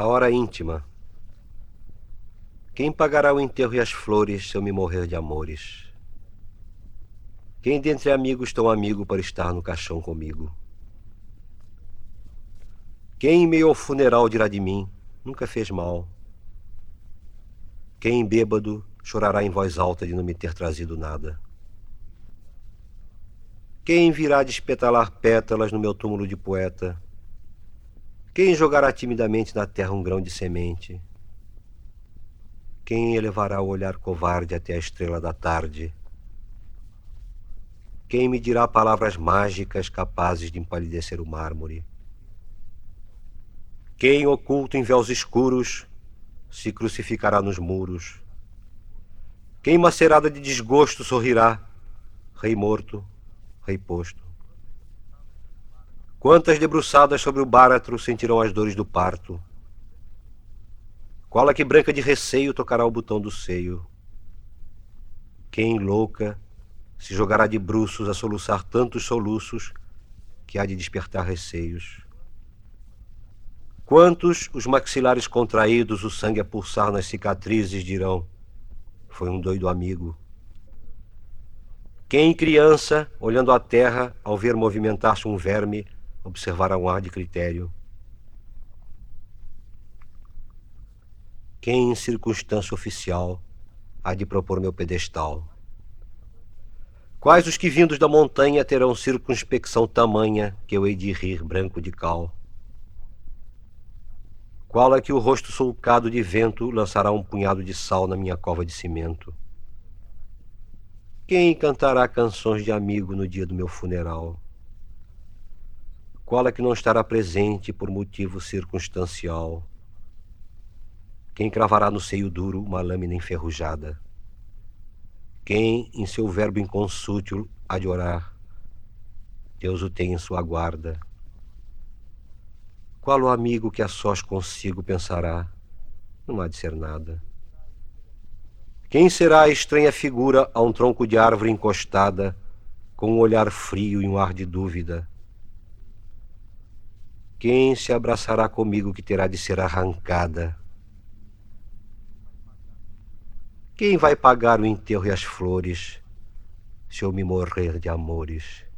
A hora íntima. Quem pagará o enterro e as flores se eu me morrer de amores? Quem dentre amigos tão amigo para estar no caixão comigo? Quem em meio ao funeral dirá de mim, nunca fez mal? Quem bêbado chorará em voz alta de não me ter trazido nada? Quem virá despetalar pétalas no meu túmulo de poeta? Quem jogará timidamente na terra um grão de semente? Quem elevará o olhar covarde até a estrela da tarde? Quem me dirá palavras mágicas capazes de empalidecer o mármore? Quem, oculto em véus escuros, se crucificará nos muros? Quem, macerada de desgosto, sorrirá, rei morto, rei posto? Quantas debruçadas sobre o báratro sentirão as dores do parto? Qual a que branca de receio tocará o botão do seio? Quem, louca, se jogará de bruços a soluçar tantos soluços que há de despertar receios? Quantos os maxilares contraídos, o sangue a pulsar nas cicatrizes dirão: Foi um doido amigo. Quem, criança, olhando a terra, ao ver movimentar-se um verme, observar um ar de critério. Quem em circunstância oficial há de propor meu pedestal? Quais os que vindos da montanha terão circunspecção tamanha que eu hei de rir branco de cal? Qual é que o rosto sulcado de vento lançará um punhado de sal na minha cova de cimento? Quem cantará canções de amigo no dia do meu funeral? Qual é que não estará presente por motivo circunstancial? Quem cravará no seio duro uma lâmina enferrujada? Quem, em seu verbo inconsútil, há de orar? Deus o tem em sua guarda. Qual o amigo que a sós consigo pensará? Não há de ser nada. Quem será a estranha figura a um tronco de árvore encostada, com um olhar frio e um ar de dúvida? Quem se abraçará comigo que terá de ser arrancada? Quem vai pagar o enterro e as flores se eu me morrer de amores?